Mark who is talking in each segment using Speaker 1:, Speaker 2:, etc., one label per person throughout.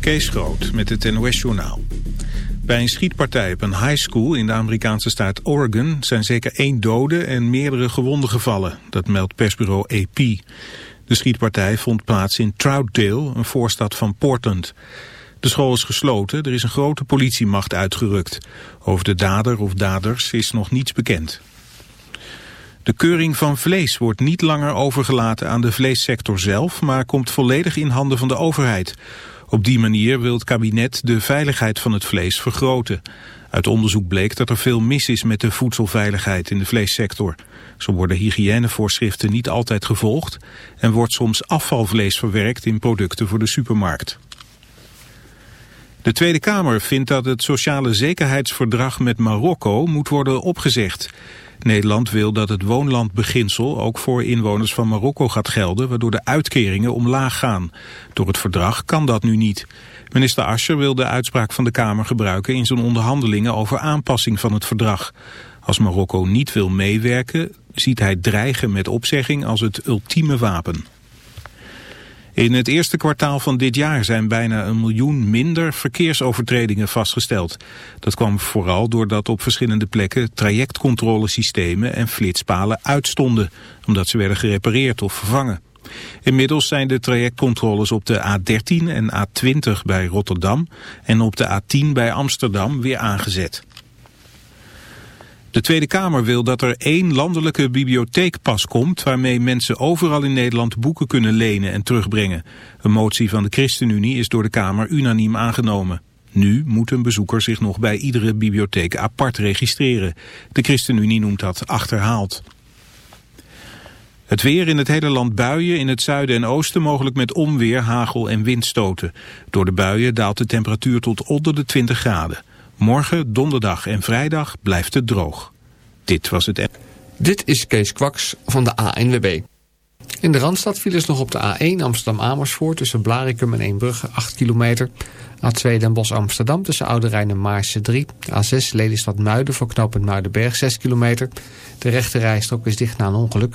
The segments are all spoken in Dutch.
Speaker 1: Kees Groot met het NOS-journaal. Bij een schietpartij op een high school in de Amerikaanse staat Oregon... zijn zeker één dode en meerdere gewonden gevallen. Dat meldt persbureau AP. De schietpartij vond plaats in Troutdale, een voorstad van Portland. De school is gesloten, er is een grote politiemacht uitgerukt. Over de dader of daders is nog niets bekend. De keuring van vlees wordt niet langer overgelaten aan de vleessector zelf, maar komt volledig in handen van de overheid. Op die manier wil het kabinet de veiligheid van het vlees vergroten. Uit onderzoek bleek dat er veel mis is met de voedselveiligheid in de vleessector. Zo worden hygiënevoorschriften niet altijd gevolgd en wordt soms afvalvlees verwerkt in producten voor de supermarkt. De Tweede Kamer vindt dat het sociale zekerheidsverdrag met Marokko moet worden opgezegd. Nederland wil dat het woonlandbeginsel ook voor inwoners van Marokko gaat gelden, waardoor de uitkeringen omlaag gaan. Door het verdrag kan dat nu niet. Minister Ascher wil de uitspraak van de Kamer gebruiken in zijn onderhandelingen over aanpassing van het verdrag. Als Marokko niet wil meewerken, ziet hij dreigen met opzegging als het ultieme wapen. In het eerste kwartaal van dit jaar zijn bijna een miljoen minder verkeersovertredingen vastgesteld. Dat kwam vooral doordat op verschillende plekken trajectcontrolesystemen en flitspalen uitstonden, omdat ze werden gerepareerd of vervangen. Inmiddels zijn de trajectcontroles op de A13 en A20 bij Rotterdam en op de A10 bij Amsterdam weer aangezet. De Tweede Kamer wil dat er één landelijke bibliotheekpas komt... waarmee mensen overal in Nederland boeken kunnen lenen en terugbrengen. Een motie van de ChristenUnie is door de Kamer unaniem aangenomen. Nu moet een bezoeker zich nog bij iedere bibliotheek apart registreren. De ChristenUnie noemt dat achterhaald. Het weer in het hele land buien, in het zuiden en oosten mogelijk met onweer, hagel en windstoten. Door de buien daalt de temperatuur tot onder de 20 graden. Morgen, donderdag en vrijdag blijft het droog. Dit was het...
Speaker 2: Dit is Kees Kwaks van de ANWB. In de Randstad files nog op de A1 Amsterdam-Amersfoort... tussen Blarikum en Eembrugge 8 kilometer. A2 Den Bosch-Amsterdam tussen Oude Rijn en Maarse 3. A6 Lelystad-Muiden voor knooppunt Muidenberg 6 kilometer. De rechte rijstrook is dicht na een ongeluk.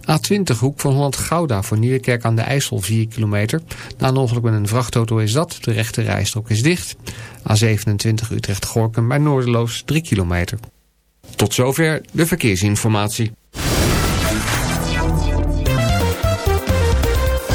Speaker 2: A20 Hoek van Holland-Gouda voor Nieuwekerk aan de IJssel 4 kilometer. Na een ongeluk met een vrachtauto is dat. De rechte rijstrook is dicht. A27 Utrecht-Gorkum bij Noorderloos 3 kilometer. Tot zover de verkeersinformatie.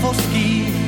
Speaker 3: Voski.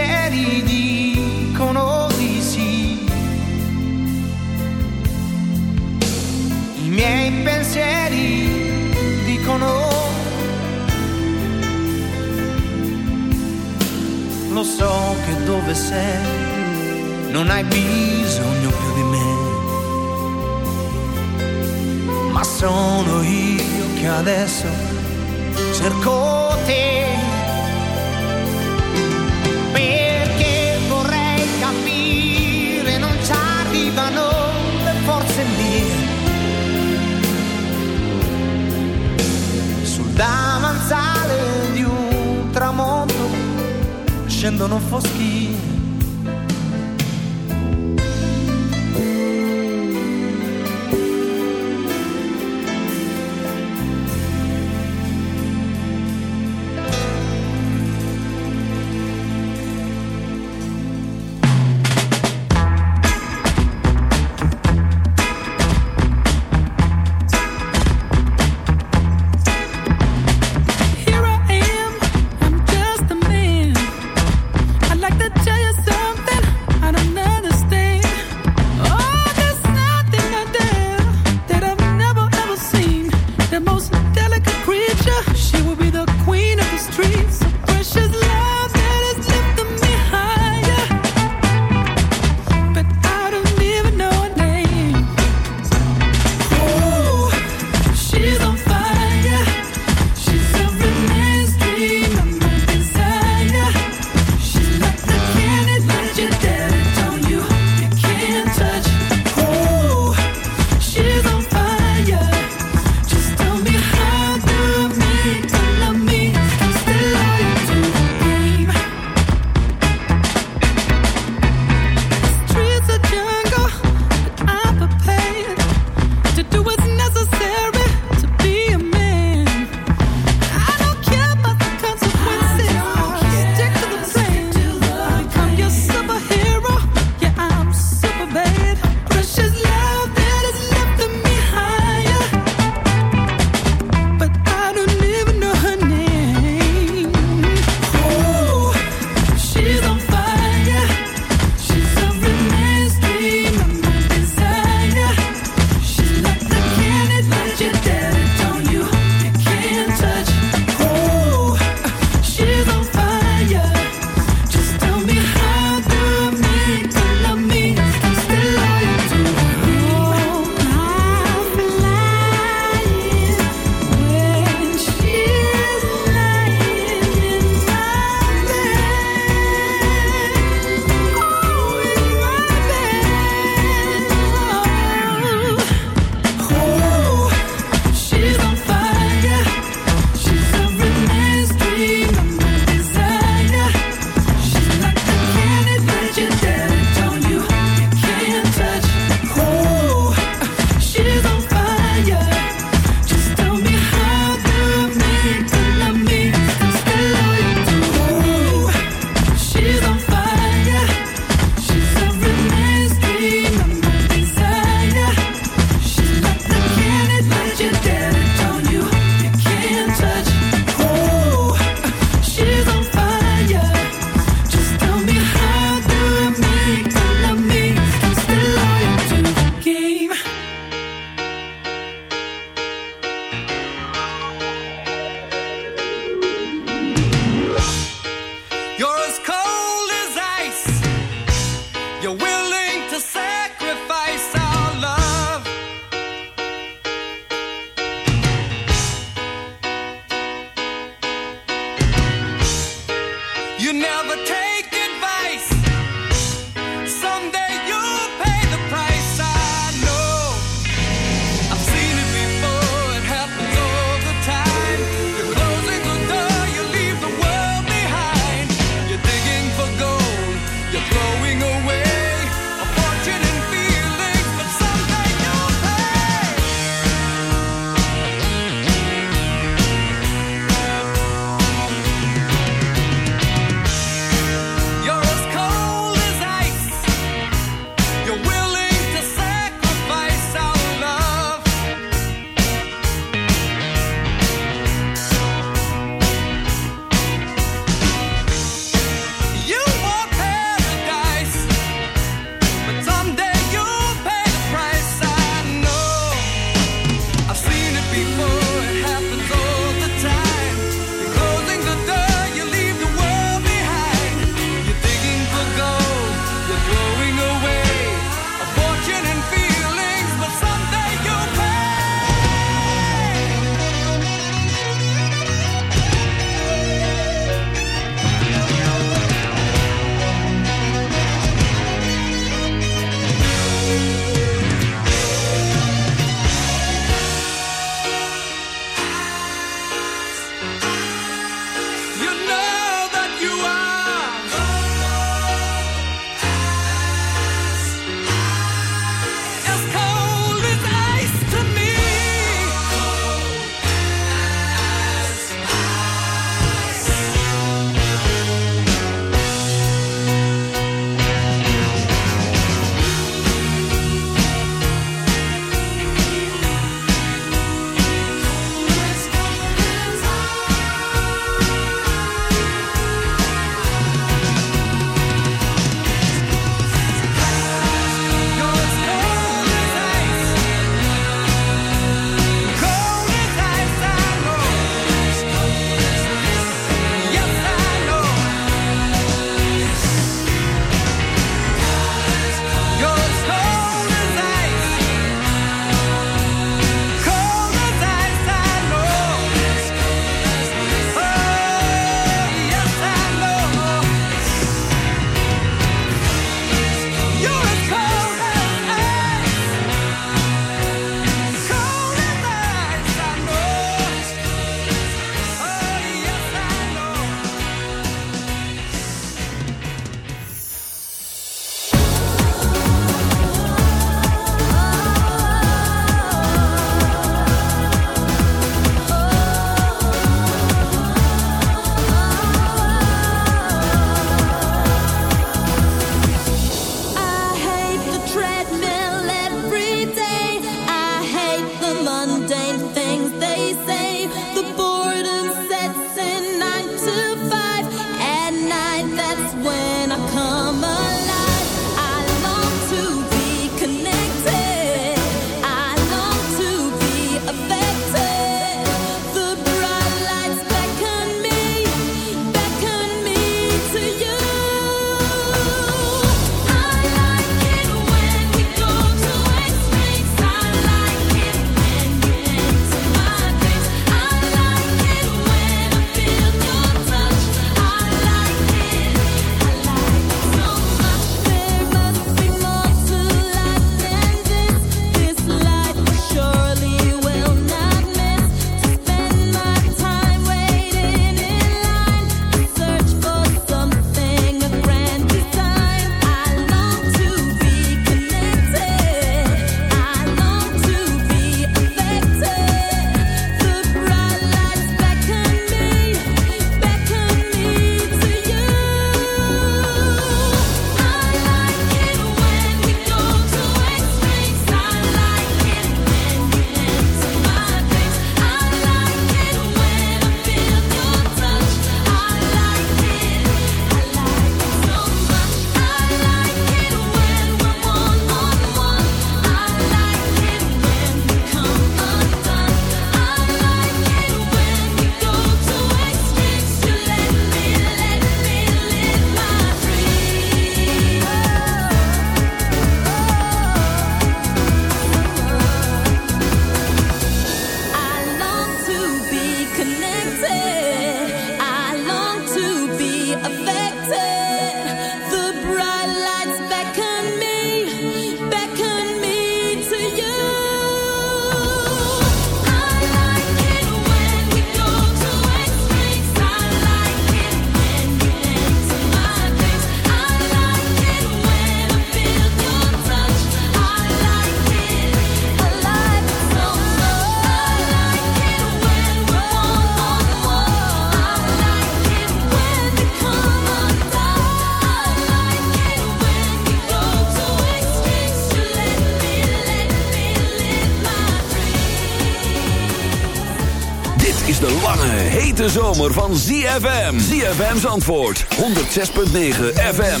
Speaker 3: Zomer van ZFM. ZFM's antwoord, 106.9 FM.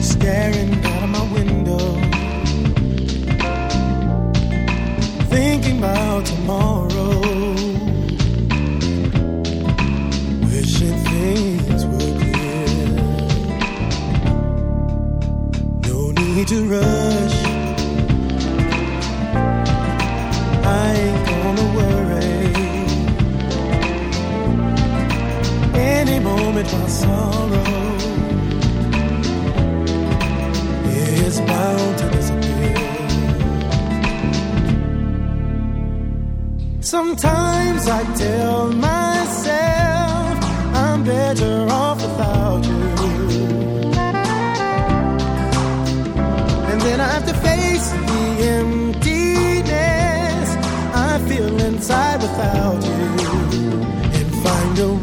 Speaker 4: staring out of my window, thinking about tomorrow, wishing things were clear. No need to rush. Moment my sorrow is bound to disappear. Sometimes I tell myself I'm better off without you. And then I have to face the emptiness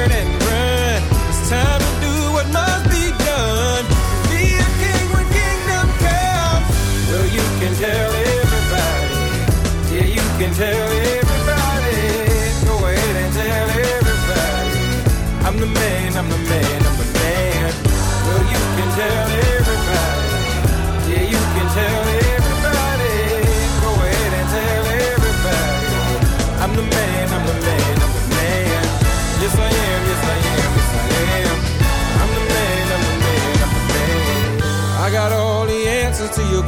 Speaker 5: burning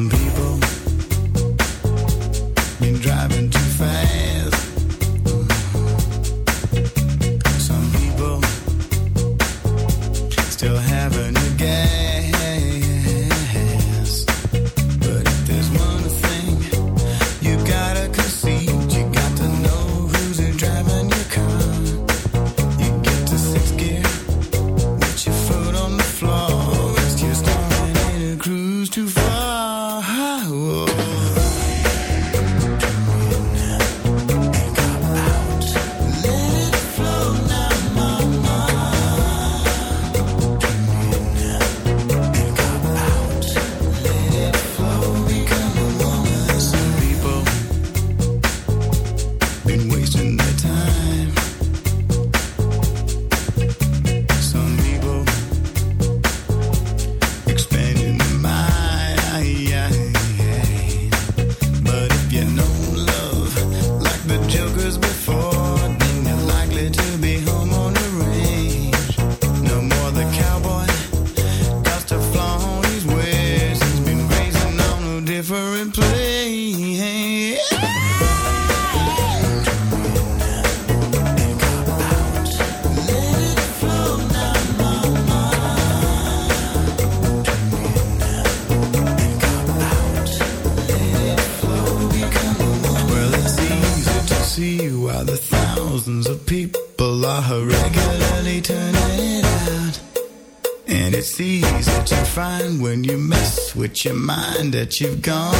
Speaker 6: Some people been driving. That you've gone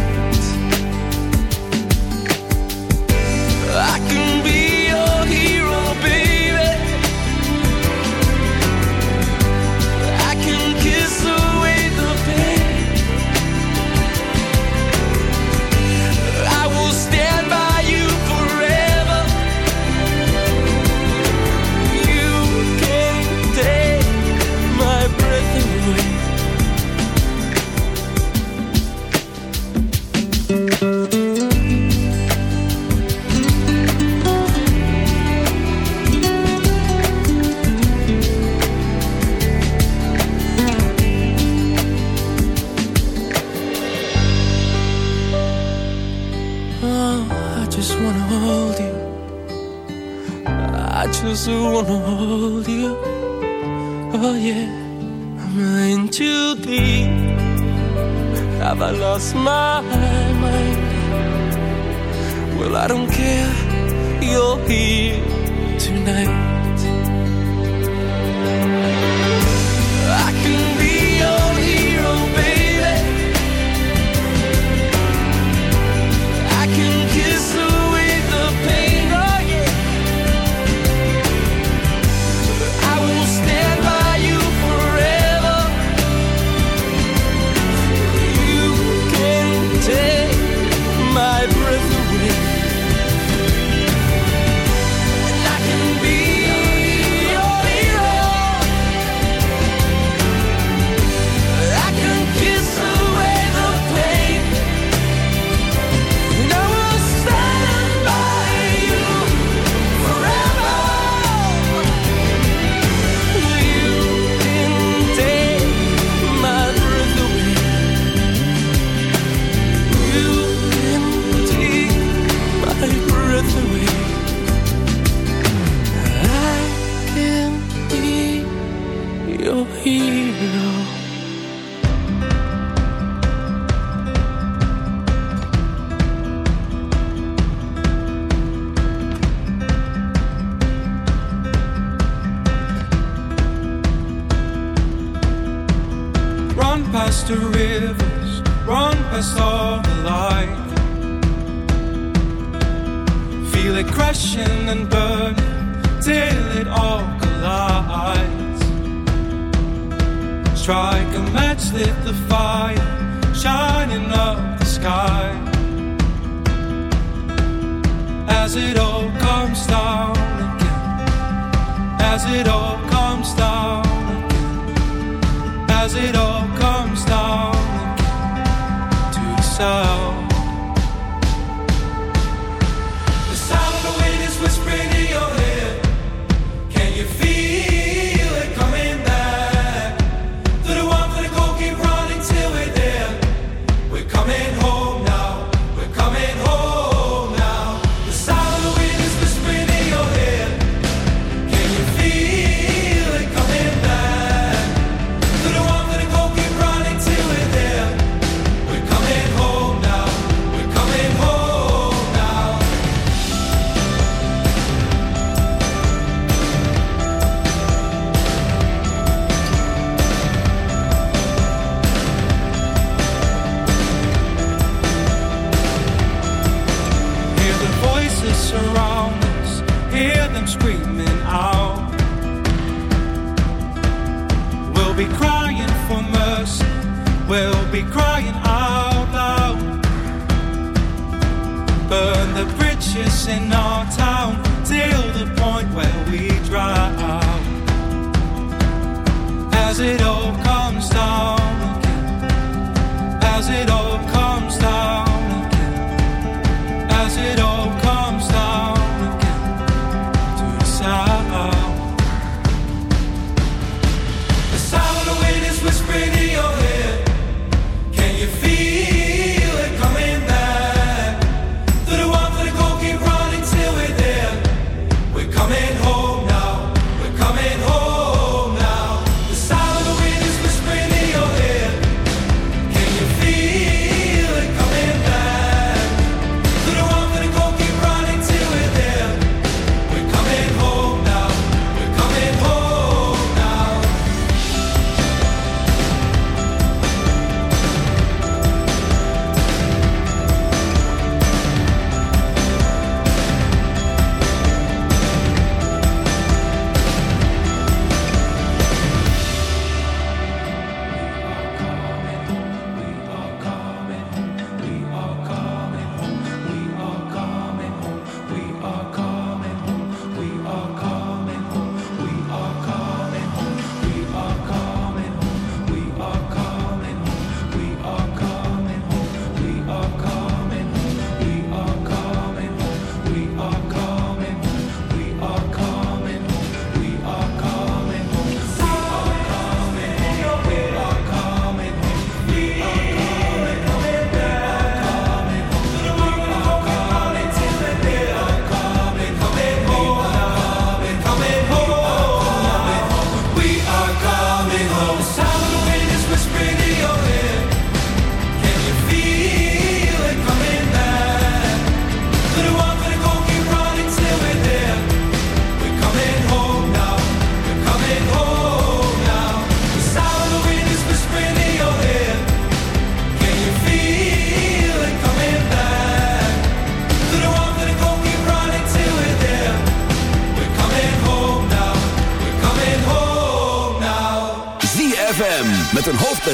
Speaker 7: has it all.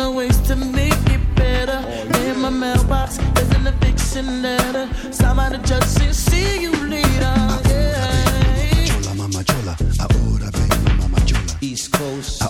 Speaker 8: find a ways to make it
Speaker 9: better. Oh,
Speaker 10: in
Speaker 11: my mailbox, there's an eviction letter. Somebody just say, see you later. Ah. Yeah.
Speaker 12: Chola, mama, chola, ahora ven, mama, chola.
Speaker 10: East Coast.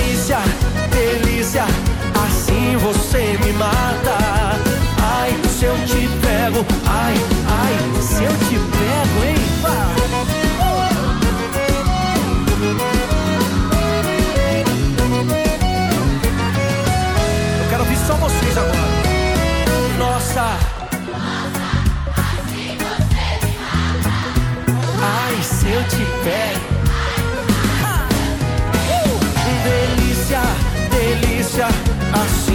Speaker 13: você me mata Ai, se eu te pego, ai, ai, se eu te pego, hein? Eu quero ouvir só vocês agora. Nossa. Ai, se eu te pego.